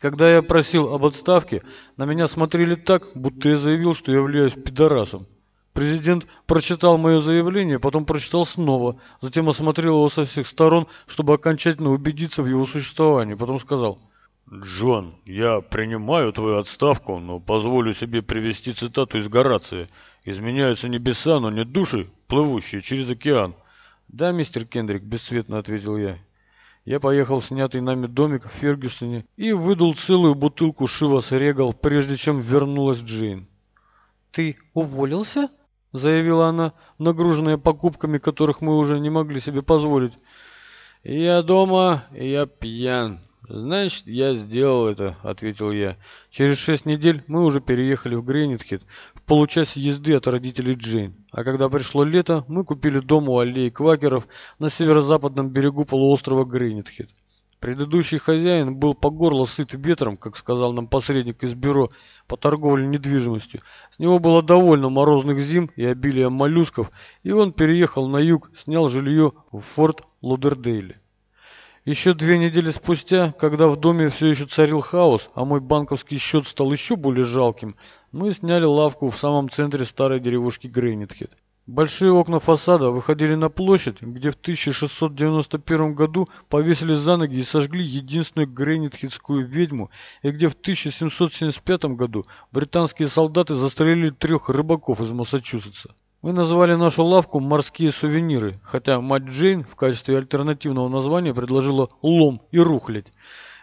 Когда я просил об отставке, на меня смотрели так, будто я заявил, что являюсь пидорасом. Президент прочитал мое заявление, потом прочитал снова, затем осмотрел его со всех сторон, чтобы окончательно убедиться в его существовании, потом сказал «Джон, я принимаю твою отставку, но позволю себе привести цитату из Горация. Изменяются небеса, но не души, плывущие через океан». «Да, мистер Кендрик», — бесцветно ответил я. Я поехал в снятый нами домик в Фергюсоне и выдал целую бутылку Шивас Регал, прежде чем вернулась Джейн. «Ты уволился?» — заявила она, нагруженная покупками, которых мы уже не могли себе позволить. «Я дома, я пьян. Значит, я сделал это», — ответил я. Через шесть недель мы уже переехали в Грейнитхед, в получасе езды от родителей Джейн. А когда пришло лето, мы купили дом у аллеи квакеров на северо-западном берегу полуострова Грейнитхед. Предыдущий хозяин был по горло сыт ветром, как сказал нам посредник из бюро по торговле недвижимостью. С него было довольно морозных зим и обилия моллюсков, и он переехал на юг, снял жилье в Форт Лудердейле. Еще две недели спустя, когда в доме все еще царил хаос, а мой банковский счет стал еще более жалким, мы сняли лавку в самом центре старой деревушки Грейнитхед. Большие окна фасада выходили на площадь, где в 1691 году повесили за ноги и сожгли единственную грейнитхедскую ведьму, и где в 1775 году британские солдаты застрелили трех рыбаков из Массачусетса. Мы назвали нашу лавку «Морские сувениры», хотя мать Джейн в качестве альтернативного названия предложила «Лом» и «Рухлядь».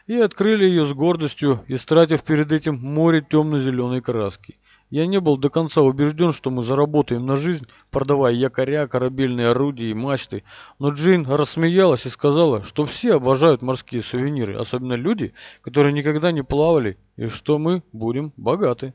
И открыли ее с гордостью, истратив перед этим море темно-зеленой краски. Я не был до конца убежден, что мы заработаем на жизнь, продавая якоря, корабельные орудия и мачты, но Джейн рассмеялась и сказала, что все обожают морские сувениры, особенно люди, которые никогда не плавали, и что мы будем богаты.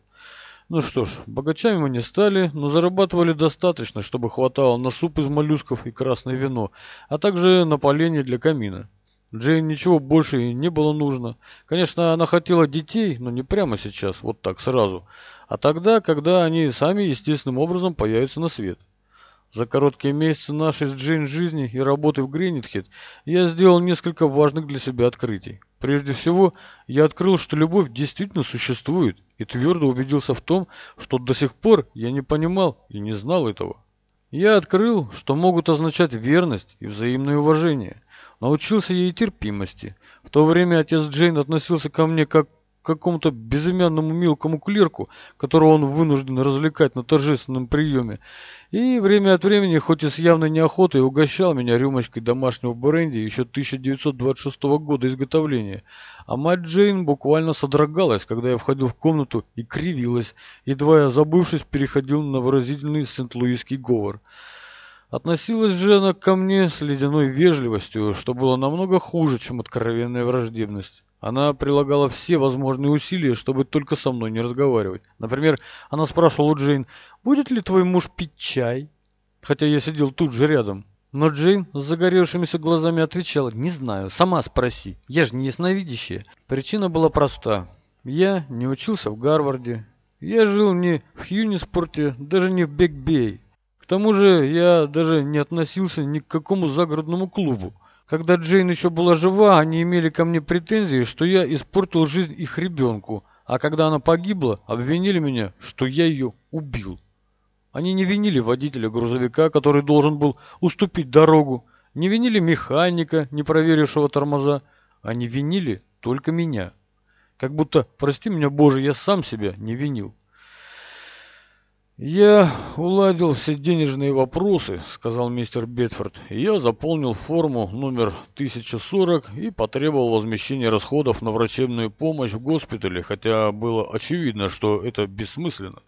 Ну что ж, богачами мы не стали, но зарабатывали достаточно, чтобы хватало на суп из моллюсков и красное вино, а также на поленье для камина. Джейн ничего больше и не было нужно. Конечно, она хотела детей, но не прямо сейчас, вот так сразу, а тогда, когда они сами естественным образом появятся на свет. За короткие месяцы нашей с Джейн жизни и работы в Гринитхед я сделал несколько важных для себя открытий. Прежде всего, я открыл, что любовь действительно существует, и твердо убедился в том, что до сих пор я не понимал и не знал этого. Я открыл, что могут означать верность и взаимное уважение. Научился ей терпимости. В то время отец Джейн относился ко мне как какому-то безымянному мелкому клерку, которого он вынужден развлекать на торжественном приеме, и время от времени, хоть и с явной неохотой, угощал меня рюмочкой домашнего бренди еще 1926 года изготовления. А мать Джейн буквально содрогалась, когда я входил в комнату и кривилась, едва я, забывшись, переходил на выразительный сент-луиский говор. Относилась же она ко мне с ледяной вежливостью, что было намного хуже, чем откровенная враждебность. Она прилагала все возможные усилия, чтобы только со мной не разговаривать. Например, она спрашивала у Джейн, будет ли твой муж пить чай? Хотя я сидел тут же рядом. Но Джейн с загоревшимися глазами отвечала, не знаю, сама спроси, я же не ясновидящая. Причина была проста. Я не учился в Гарварде. Я жил не в Хьюниспорте, даже не в Бекбей. К тому же я даже не относился ни к какому загородному клубу. Когда Джейн еще была жива, они имели ко мне претензии, что я испортил жизнь их ребенку, а когда она погибла, обвинили меня, что я ее убил. Они не винили водителя грузовика, который должен был уступить дорогу, не винили механика, не проверившего тормоза, они винили только меня. Как будто, прости меня, Боже, я сам себя не винил. «Я уладил все денежные вопросы», — сказал мистер Бетфорд. «Я заполнил форму номер 1040 и потребовал возмещения расходов на врачебную помощь в госпитале, хотя было очевидно, что это бессмысленно.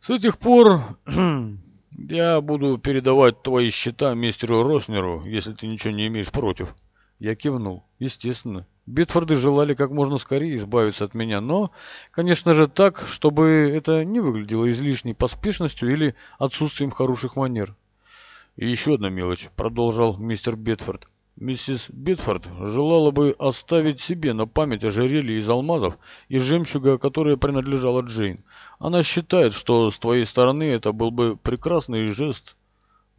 С этих пор я буду передавать твои счета мистеру Роснеру, если ты ничего не имеешь против». Я кивнул. «Естественно». Битфорды желали как можно скорее избавиться от меня, но, конечно же, так, чтобы это не выглядело излишней поспешностью или отсутствием хороших манер. «И еще одна мелочь», — продолжал мистер Бетфорд. «Миссис Бетфорд желала бы оставить себе на память ожерелье из алмазов и жемчуга, которое принадлежало Джейн. Она считает, что с твоей стороны это был бы прекрасный жест».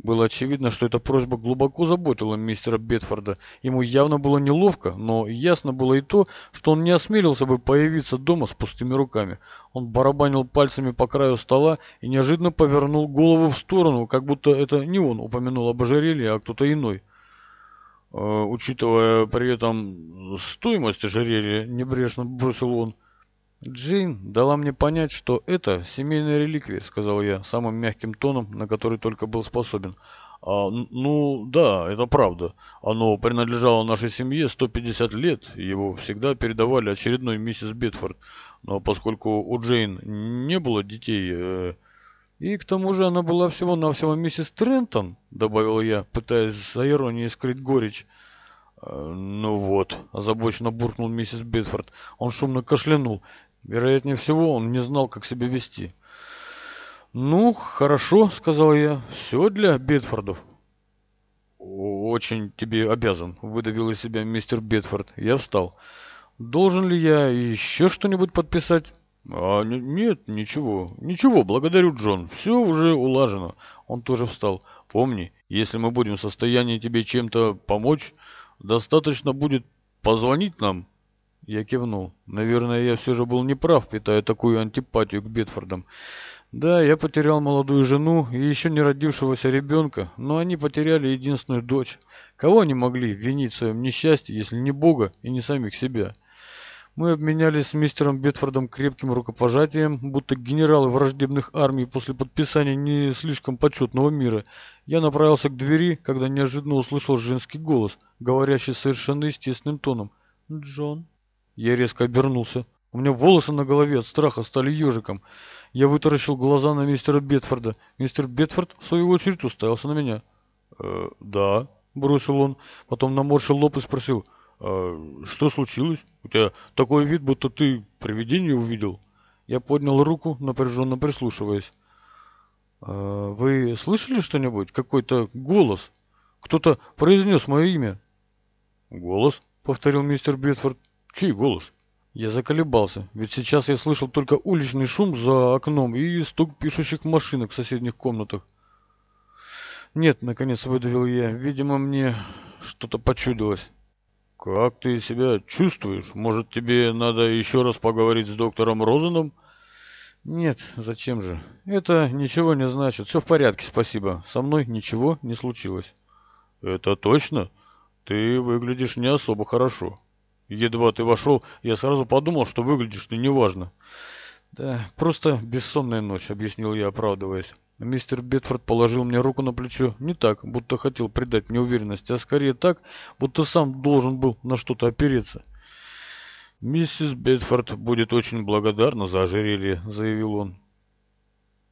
Было очевидно, что эта просьба глубоко заботила мистера Бетфорда. Ему явно было неловко, но ясно было и то, что он не осмелился бы появиться дома с пустыми руками. Он барабанил пальцами по краю стола и неожиданно повернул голову в сторону, как будто это не он упомянул об ожерелье, а кто-то иной. Э, учитывая при этом стоимость ожерелья, небрежно бросил он. «Джейн дала мне понять, что это семейная реликвия», — сказал я, самым мягким тоном, на который только был способен. А, «Ну, да, это правда. Оно принадлежало нашей семье 150 лет, его всегда передавали очередной миссис Бетфорд. Но поскольку у Джейн не было детей...» э, «И к тому же она была всего-навсего миссис Трентон», — добавил я, пытаясь за иронией скрыть горечь. «Э, «Ну вот», — озабоченно буркнул миссис Бетфорд. Он шумно кашлянул. Вероятнее всего, он не знал, как себя вести. «Ну, хорошо», — сказал я, — «все для Бетфордов». «Очень тебе обязан», — выдавил из себя мистер Бетфорд. Я встал. «Должен ли я еще что-нибудь подписать?» «А, нет, ничего. Ничего, благодарю, Джон. Все уже улажено». Он тоже встал. «Помни, если мы будем в состоянии тебе чем-то помочь, достаточно будет позвонить нам я кивнул. Наверное, я все же был неправ, питая такую антипатию к Бетфордам. Да, я потерял молодую жену и еще не родившегося ребенка, но они потеряли единственную дочь. Кого они могли винить в своем несчастье, если не Бога и не самих себя? Мы обменялись с мистером Бетфордом крепким рукопожатием, будто генералы враждебных армий после подписания не слишком почетного мира. Я направился к двери, когда неожиданно услышал женский голос, говорящий совершенно естественным тоном. «Джон?» Я резко обернулся. У меня волосы на голове от страха стали ежиком. Я вытаращил глаза на мистера Бетфорда. Мистер Бетфорд, в свою очередь, уставился на меня. «Э, «Да», — бросил он, потом наморщил лоб и спросил, «Э, «Что случилось? У тебя такой вид, будто ты привидение увидел». Я поднял руку, напряженно прислушиваясь. «Э, «Вы слышали что-нибудь? Какой-то голос? Кто-то произнес мое имя?» «Голос?» — повторил мистер Бетфорд. Чей голос? Я заколебался, ведь сейчас я слышал только уличный шум за окном и стук пишущих машинок в соседних комнатах. Нет, наконец выдавил я, видимо, мне что-то почудилось. Как ты себя чувствуешь? Может, тебе надо еще раз поговорить с доктором Розеном? Нет, зачем же? Это ничего не значит. Все в порядке, спасибо. Со мной ничего не случилось. Это точно? Ты выглядишь не особо хорошо. Едва ты вошел, я сразу подумал, что выглядишь ты неважно. Да, просто бессонная ночь, объяснил я, оправдываясь. Мистер Бетфорд положил мне руку на плечо. Не так, будто хотел придать мне уверенность, а скорее так, будто сам должен был на что-то опереться. «Миссис Бетфорд будет очень благодарна за ожерелье», — заявил он.